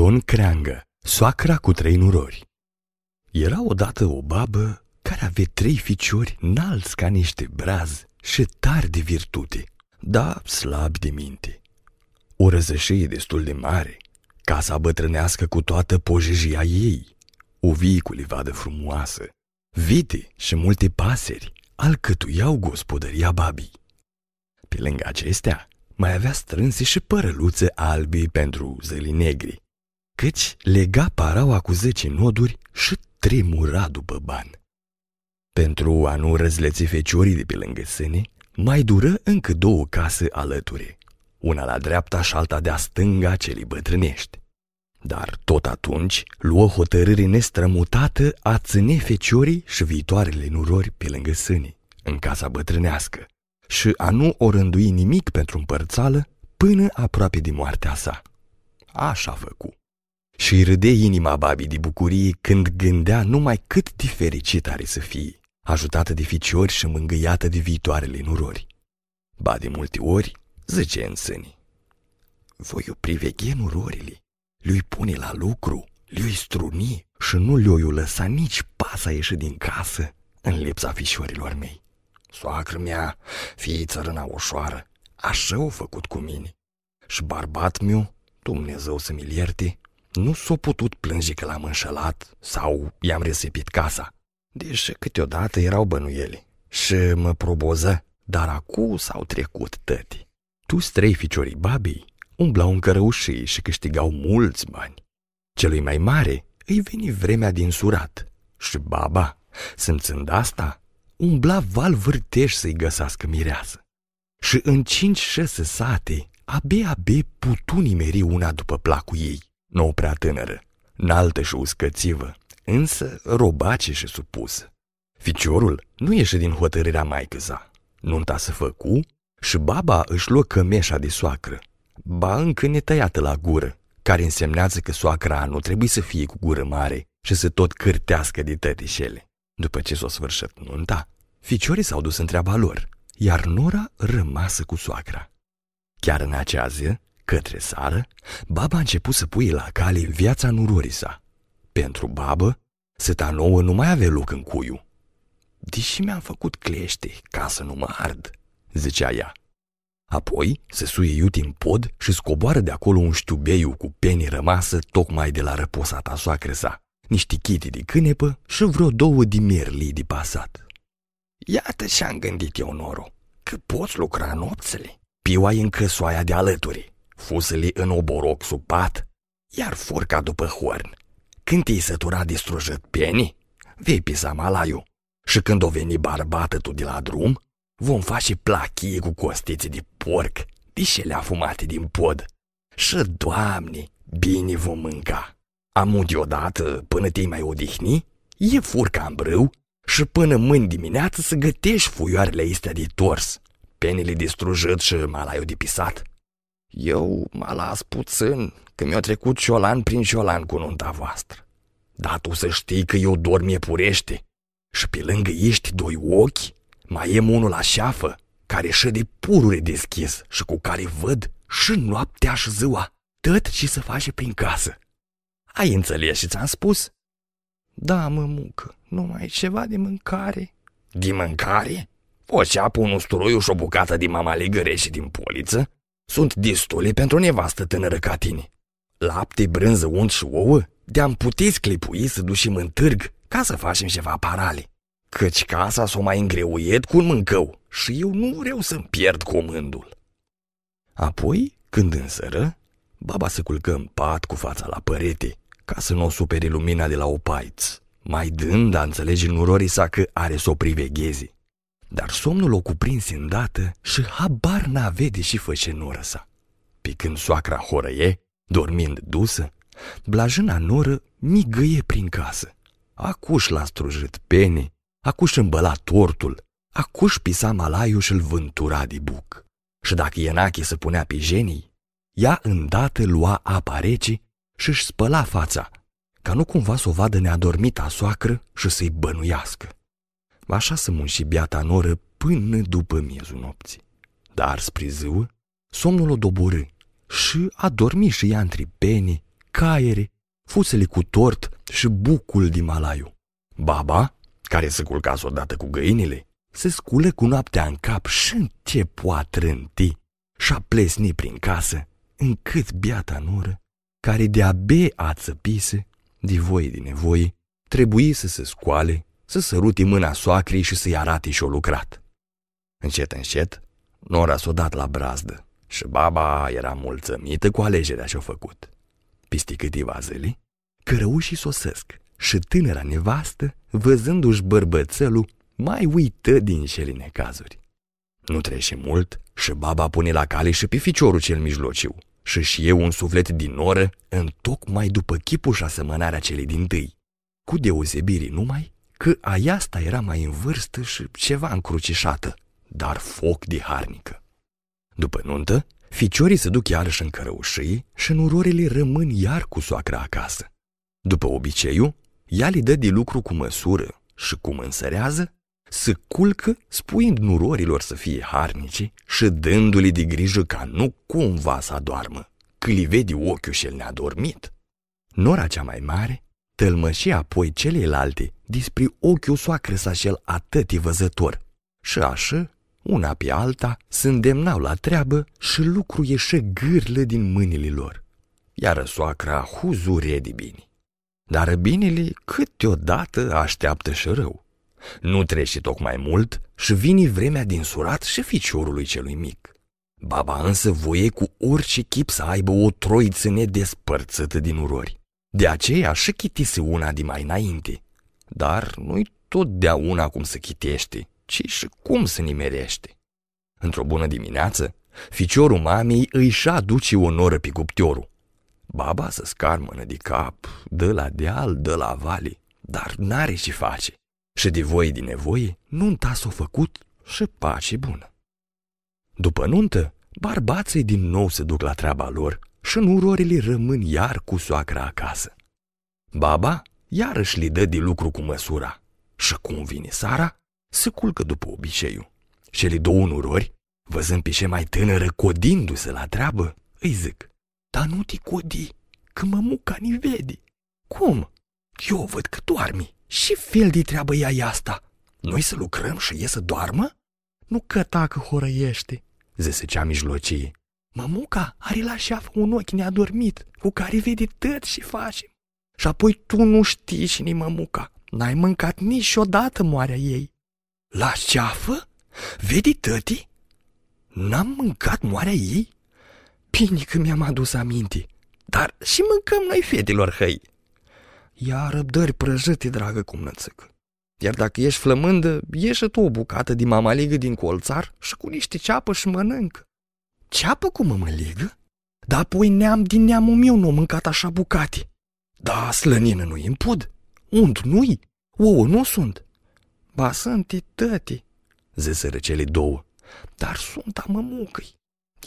Ion Creangă, soacra cu trei nurori Era odată o babă care avea trei ficiori înalți ca niște braz și tari de virtute, dar slabi de minte. O răzășie destul de mare, casa bătrânească cu toată pojejia ei, o viculivadă frumoasă, vite și multe paseri alcătuiau gospodăria babii. Pe lângă acestea, mai avea strânse și părăluțe albi pentru zăli negri, căci lega paraua cu zece noduri și tremura după bani. Pentru a nu răzleți feciorii de pe lângă sâne, mai dură încă două case alături, una la dreapta și alta de-a stânga celei bătrânești. Dar tot atunci luă hotărâre nestrămutată a ține feciorii și viitoarele nurori pe lângă sâni, în casa bătrânească, și a nu o rândui nimic pentru împărțală până aproape de moartea sa. Așa făcu. Și îi râde inima babii de bucurie când gândea numai cât de fericit are să fie, ajutată de ficiori și mângâiată de viitoarele nurori. Ba de multe ori, zice în sâni, voi o priveghe nurorile, lui pune la lucru, lui struni și nu le-o lăsa nici pasa ieși din casă în lipsa fișorilor mei. Soacră mea, fii țărâna ușoară, așa au făcut cu mine. Și barbat meu, Dumnezeu să mi ierte, nu s-a putut plânge că l-am înșelat sau i-am resipit casa. Deși câteodată erau bănuieli și mă proboză, dar acum s-au trecut tăti. Tu trei ficiorii babii umblau în cărăușii și câștigau mulți bani. Celui mai mare îi veni vremea din surat și baba, simțând asta, umbla val vârteș să-i găsească mireasă. Și în cinci-șase sate, abia-abia putu nimeri una după placul ei, nou prea tânără, înaltă și uscățivă, însă robace și supusă. Ficiorul nu ieșe din hotărârea mai sa. Nunta să făcu și baba își luă cămeșa de soacră, ba încă netăiată la gură, care însemnează că soacra nu trebuie să fie cu gură mare și să tot cârtească de tătișele. După ce s-o sfârșit nunta, ficiorii s-au dus în treaba lor, iar Nora rămasă cu soacra. Chiar în acea zi, către sară, baba a început să pui la cale viața nurorii sa. Pentru babă, seta nouă nu mai avea loc în cuiu. Deși mi-am făcut clește ca să nu mă ard, zicea ea. Apoi se suie iute în pod și scoboară de acolo un știubeiu cu penii rămasă tocmai de la răposata soacră sa, niște chiti de cânepă și vreo două de merli de pasat. Iată ce-am gândit eu, Noro, că poți lucra nopțele. Piua în căsoaia de alături, fusele în oboroc sub pat, iar furca după horn. Când te-ai sătura de strujit penii, vei pisa malaiu. Și când o veni barbată tu de la drum, vom face plachie cu costițe de porc, dișele afumate din pod. Și, Doamne, bine vom mânca. Am deodată, până te mai odihni, e furca în brâu și până mâini dimineață să gătești fuioarele astea de tors, penile de strujit și malaiul de pisat. Eu mă las puțin, că mi-a trecut ciolan prin ciolan cu nunta voastră. Dar tu să știi că eu dorm purește și pe lângă ești doi ochi, mai e unul la șeafă, care de purure deschis și cu care văd și noaptea și ziua, tot ce să face prin casă. Ai înțeles și ți-am spus? Da, mămucă, numai ceva de mâncare. De mâncare? O ceapă, un usturoiu și o bucată de mamaligăre și din poliță sunt destule pentru o nevastă tânără ca tine. Lapte, brânză, unt și ouă de-am puteți clipui să ducem în târg ca să facem ceva parale. Căci casa s-o mai îngreuiet cu un mâncău și eu nu vreau să-mi pierd comândul. Apoi, când însără, baba se culcă în pat cu fața la părete, ca să nu o supere lumina de la opaiț, mai dând a înțelege nurorii sa că are să o privegheze. Dar somnul o cuprinse îndată și habar n-avea și făce noră sa. Pe când soacra horăie, dormind dusă, blajâna noră migăie prin casă. Acuș l-a strujit pene, acuș îmbăla tortul, acuș pisa malaiul și-l vântura de buc. Și dacă Ienache se punea pe genii, ea îndată lua apa rece și-și spăla fața, ca nu cumva să o vadă neadormita soacră și să-i bănuiască. Așa să munși biata noră până după miezul nopții. Dar spre ziua, somnul o doborâ și a dormit și ea între pene, caiere, fusele cu tort și bucul din malaiu. Baba, care se culca odată cu găinile, se sculă cu noaptea în cap și ce poate trânti și-a plesni prin casă, încât biata nură, care de-abia a țăpise, de voie din nevoie, trebuie să se scoale, să săruti mâna soacrii și să-i arate și-o lucrat. Încet, încet, Nora s-o dat la brazdă și baba era mulțumită cu alegerea ce-o făcut. Pisti câteva zile, cărăușii sosesc și tânăra nevastă, văzându-și bărbățelul, mai uită din șeli necazuri. Nu trece mult și baba pune la cale și pe ficiorul cel mijlociu și și eu un suflet din noră în tocmai după chipul și asemănarea celei din tâi, cu deosebirii numai că aiasta era mai în vârstă și ceva încrucișată, dar foc de harnică. După nuntă, ficiorii se duc iarăși în cărăușii și nurorile rămân iar cu soacra acasă. După obiceiul, ea le dă de lucru cu măsură și cum însărează, se culcă spuind nurorilor să fie harnici și dându-le de grijă ca nu cumva să adoarmă, că li vede ochiul și el neadormit. Nora cea mai mare tălmășea apoi celelalte despre ochiul soacră sa cel atât văzător și așa, una pe alta, se îndemnau la treabă și lucru ieșe gârlă din mâinile lor. Iar soacra huzure de bine. Dar binele câteodată așteaptă și rău. Nu trece tocmai mult și vine vremea din surat și ficiorului celui mic. Baba însă voie cu orice chip să aibă o troiță nedespărțită din urori. De aceea și chitise una de mai înainte. Dar nu-i totdeauna cum să chitește, ci și cum să nimerește. Într-o bună dimineață, ficiorul mamei îi și aduce o noră pe cuptiorul. Baba să scarmănă de cap, dă la deal, dă la vale, dar n-are ce face. Și de voie din nevoie, nunta s-o făcut și pace bună. După nuntă, barbații din nou se duc la treaba lor și nurorile rămân iar cu soacra acasă. Baba iarăși li dă de lucru cu măsura și cum vine Sara, se culcă după obiceiul. Și le două nurori, văzând pe ce mai tânără codindu-se la treabă, îi zic, dar nu te codi, că mămuca ni vede. Cum? Eu văd că doarmi. Și fel de treabă e asta? Noi să lucrăm și e să doarmă? Nu că tacă horăiește, zise cea mijlocie. Mămuca are la șeafă un ochi neadormit, cu care vede tot și face. Și apoi tu nu știi cine mămuca. N-ai mâncat niciodată moarea ei. La șeafă? Vedi tăti? N-am mâncat moarea ei? Bine că mi-am adus aminte. Dar și mâncăm noi fetelor hăi. Ia răbdări prăjite, dragă cum nățăcă. Iar dacă ești flămândă, ieși tu o bucată din mamaligă din colțar și cu niște ceapă și mănâncă. Ceapă cu mămăligă? Da, apoi neam din neamul meu nu mâncat așa bucate. Da, slănină nu-i în pod. Unt nu-i? Ouă nu sunt. Ba sunt tăti, ziseră cele două. Dar sunt a mămucăi.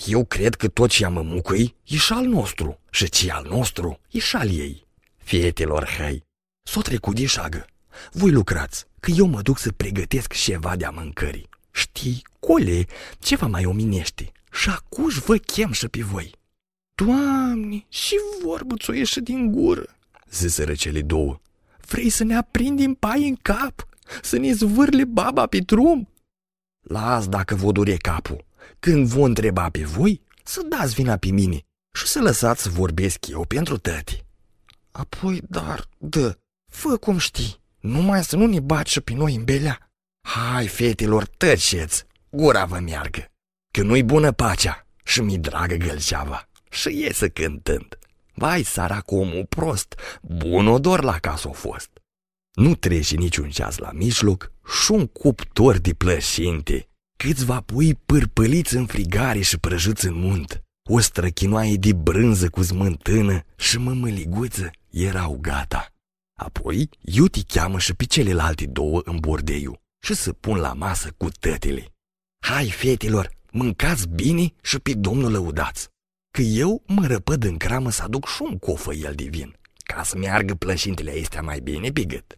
Eu cred că tot ce a mămucăi e și al nostru și ce al nostru e și al ei. Fietelor, hei, s-o trecut de șagă. Voi lucrați, că eu mă duc să pregătesc ceva de-a mâncării. Știi, cole, ceva mai ominește. Și acuși vă chem și pe voi. Doamne, și vorbă ți-o ieși din gură, ziseră cele două. Vrei să ne aprindem pai în cap? Să ne zvârle baba pe drum? Las dacă vă dure capul. Când vă întreba pe voi, să dați vina pe mine și să lăsați să vorbesc eu pentru tăti. Apoi, dar, dă, fă cum știi, numai să nu ne baci și pe noi în belea. Hai, fetelor, tăceți, gura vă meargă, că nu-i bună pacea și mi dragă gălceava și iese cântând. Vai, sărac omul prost, bun odor la casă a fost. Nu trece niciun ceas la mijloc și un cuptor de plășinte, câțiva pui pârpăliți în frigare și prăjiți în munt, o străchinoaie de brânză cu smântână și mămăliguță erau gata. Apoi, Iuti cheamă și pe celelalte două în bordeiu și să pun la masă cu tătele. Hai, fetelor, mâncați bine și pe domnul lăudați, că eu mă răpăd în cramă să aduc și un cofăiel de vin, ca să meargă plășintele astea mai bine pe gât.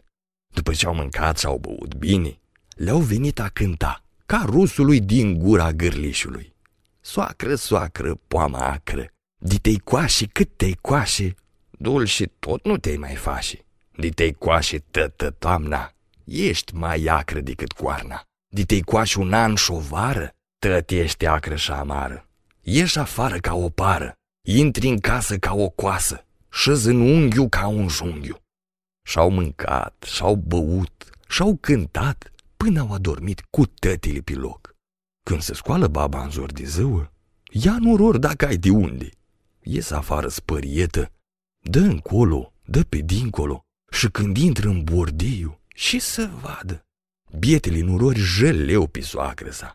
După ce au mâncat și au băut bine, le-au venit a cânta, ca rusului din gura gârlișului. Soacră, soacră, poama acră, de teicoașe cât teicoașe, Dul și tot nu te mai faci. Ditei coașe tătă toamna, ești mai acră decât coarna. Ditei coașe un an și o vară, tăt ești acră și amară. Ieși afară ca o pară, intri în casă ca o coasă, șăzi în unghiu ca un junghiu. Și-au mâncat, și-au băut, și-au cântat, până au adormit cu tătile pe loc. Când se scoală baba în zor de zău, ia nuror dacă ai de unde. Ies afară spărietă, dă încolo, dă pe dincolo și când intră în bordeiu și să vadă. Bietele nurori jăleu pe soacră sa,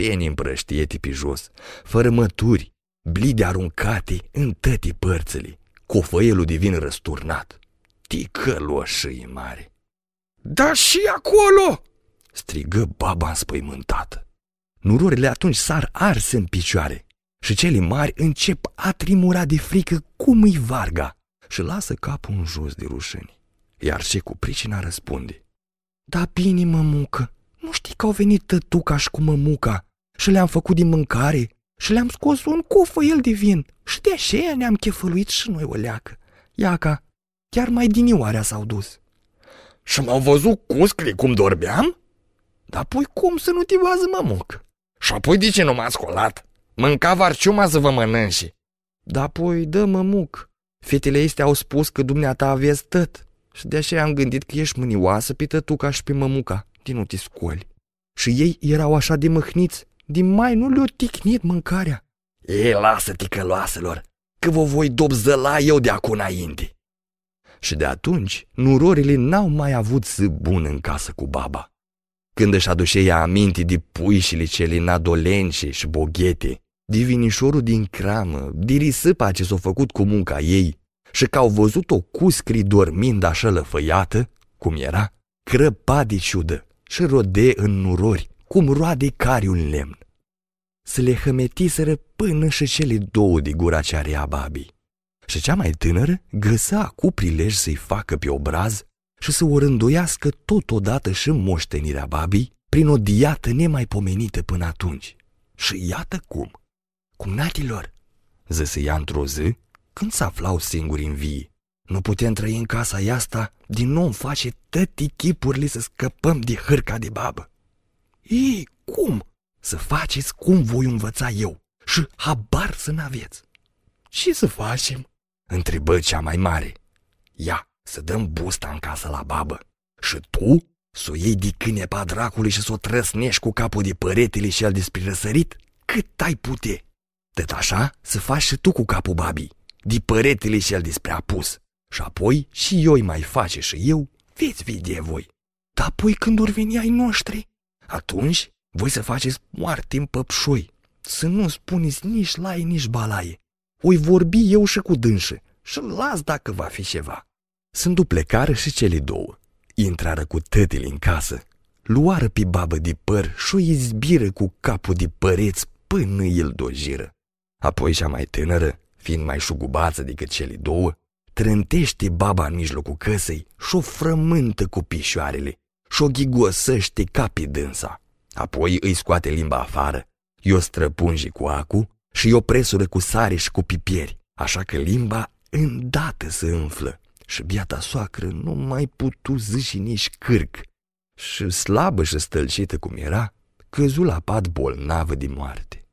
peni împrăștiete pe jos, fără mături, blide aruncate în tăti părțile, cofăielul divin răsturnat. Ticăloșii mare. Da și acolo!" strigă baba înspăimântată. Nurorile atunci sar arse în picioare și cele mari încep a trimura de frică cum îi varga și lasă capul în jos de rușini. Iar ce cu pricina răspunde. Da bine, mămucă, nu știi că au venit tătuca și cu mămuca și le-am făcut din mâncare și le-am scos un el de vin și de aceea ne-am chefăluit și noi o leacă. Iaca, chiar mai dinioarea s-au dus. Și m-au văzut cuscli cum dormeam? Dar păi cum să nu te vază, mămuc? Și apoi de ce nu m-a scolat? Mânca varciuma să vă mănânși. Da, poi, dă mămuc. Fetele este au spus că dumneata aveți tăt. Și de așa am gândit că ești mânioasă pe tătuca și pe mămuca, din nu te scoli. Și ei erau așa de măhniți, din mai nu le-o ticnit mâncarea. Ei, lasă ticăloaselor, că vă voi dobzăla eu de acum înainte. Și de atunci, nurorile n-au mai avut zi bun în casă cu baba. Când își aduce ea aminte de puișile cele nadolence și boghete, de vinișorul din cramă, de risâpa ce s-a făcut cu munca ei și că au văzut-o cuscri dormind așa lăfăiată, cum era, crăpa de ciudă și rode în nurori, cum roade cari un lemn. Să le hămetiseră până și cele două de gura ce are babii. Și cea mai tânără găsa cu prilej să-i facă pe obraz și să o rânduiască totodată și moștenirea babii prin o diată nemaipomenită până atunci. Și iată cum. Cumnatilor, zăse ea într-o zi, când se aflau singuri în vie. Nu putem trăi în casa asta, din nou îmi face tăti chipurile să scăpăm de hârca de babă. Ei, cum? Să faceți cum voi învăța eu și habar să n-aveți. Ce să facem? Întrebă cea mai mare. Ia, să dăm busta în casă la babă și tu să o iei de cânepa dracului și să o trăsnești cu capul de păretele și el despre răsărit cât ai pute. Tot așa să faci și tu cu capul babii, de păretele și el despre apus. Și apoi și eu îi mai face și eu, veți vedea voi. Dar apoi când ori veni ai noștri, atunci voi să faceți moarte în păpșoi, să nu spuneți nici lai, nici balaie. Oi vorbi eu și cu dânșă și las dacă va fi ceva. Sunt duplecară și cele două. Intrară cu tătile în casă, luară pe babă de păr și o izbiră cu capul de păreți până îl dojiră. Apoi cea mai tânără, fiind mai șugubață decât cele două, trântește baba în mijlocul căsei și o frământă cu pișoarele și o ghigosăște ca pe dânsa. Apoi îi scoate limba afară, i-o străpunge cu acu și i-o presură cu sare și cu pipieri, așa că limba îndată se înflă și biata soacră nu mai putu zi nici cârc și slabă și stălcită cum era, căzu la pat bolnavă de moarte.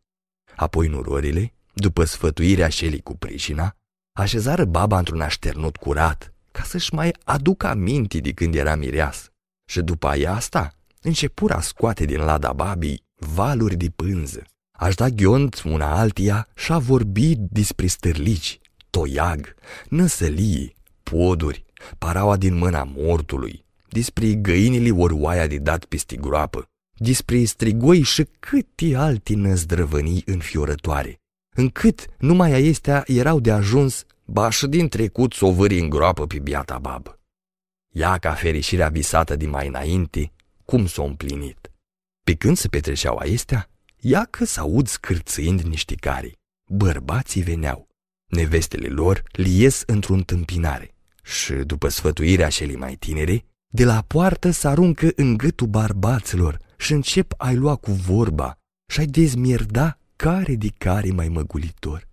Apoi nurorile, după sfătuirea șelii cu pricina, așezară baba într-un așternut curat, ca să-și mai aducă aminte de când era mireas. Și după aia asta, începura a scoate din lada babii valuri de pânză. Aș da ghiont una altia și a vorbi despre stârlici, toiag, năsălii, poduri, paraua din mâna mortului, despre găinile ori oaia de dat peste groapă, despre strigoi și câte alte năzdrăvănii înfiorătoare, încât numai acestea erau de ajuns baș din trecut să o vâri în groapă pe biata babă. Ea ca fericirea visată de mai înainte, cum s-o împlinit. Pe când se petreceau acestea, ea că s-aud scârțâind niște cari. Bărbații veneau. Nevestele lor lies într-o întâmpinare și, după sfătuirea celei mai tinere, de la poartă s-aruncă în gâtul barbaților și încep ai lua cu vorba și ai dezmierda care de care mai măgulitor.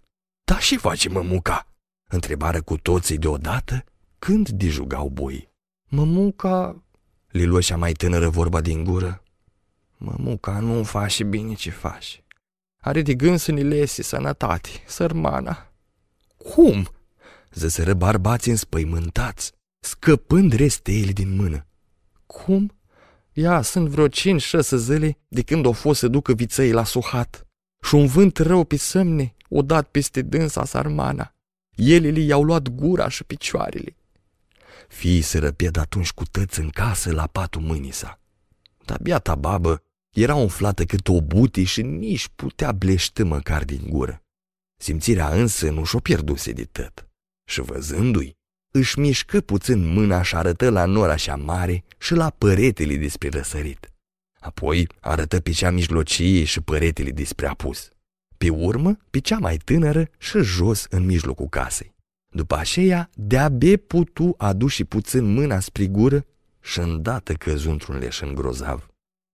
Da și face mămuca, întrebară cu toții deodată când dijugau boii. Mămuca, li luă cea mai tânără vorba din gură, mămuca nu faci bine ce faci. Are de gând să ni lese sănătate, sărmana. Cum? Zăsără barbații înspăimântați, scăpând resteile din mână. Cum? Ia, sunt vreo cinci, șase zile de când o fost să ducă viței la suhat. Și un vânt rău pe semne o dat peste dânsa sarmana. Elele i-au luat gura și picioarele. Fiii se răpied atunci cu tăți în casă la patul mâinii sa. Dar biata babă era umflată cât o buti și nici putea blește măcar din gură. Simțirea însă nu și-o pierduse de tot. Și văzându-i, își mișcă puțin mâna și arătă la nora așa mare și la păretele despre răsărit. Apoi arătă pe cea mijlocie și păretele despre apus. Pe urmă, pe cea mai tânără și jos în mijlocul casei. După aceea, de-abia putu adu și puțin mâna spre gură și îndată căzu într-un leșân grozav.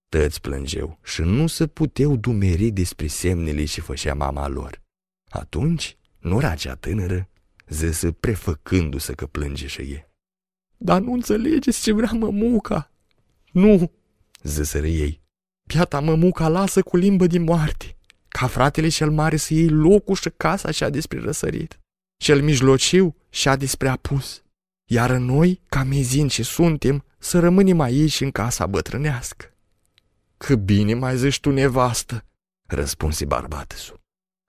Tăți plângeau și nu se puteau dumeri despre semnele ce făcea mama lor. Atunci, nora cea tânără zise prefăcându-se că plânge și e. Dar nu înțelegeți ce vrea mămuca? Nu, ziseră ei. Piata mămuca lasă cu limbă de moarte, ca fratele cel mare să iei locul și casa și-a despre răsărit. Cel mijlociu și-a despre apus. Iar noi, ca mezin ce suntem, să rămânem aici în casa bătrânească. Că bine mai zici tu, nevastă, răspunse barbatusul.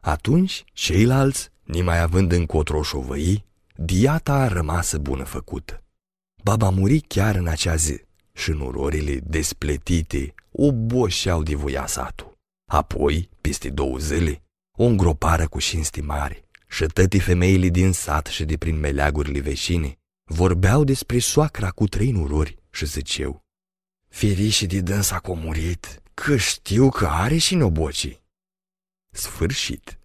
Atunci, ceilalți, nimai având încotro șovăi, diata a rămasă bună făcută. Baba muri chiar în acea zi și nurorile despletite oboșeau de voia satul. Apoi, peste două zile, o îngropară cu șinsti mare și tătii femeile din sat și de prin meleagurile vecine vorbeau despre soacra cu trei nurori și ziceau Ferișii de dânsa a murit, că știu că are și nobocii. Sfârșit.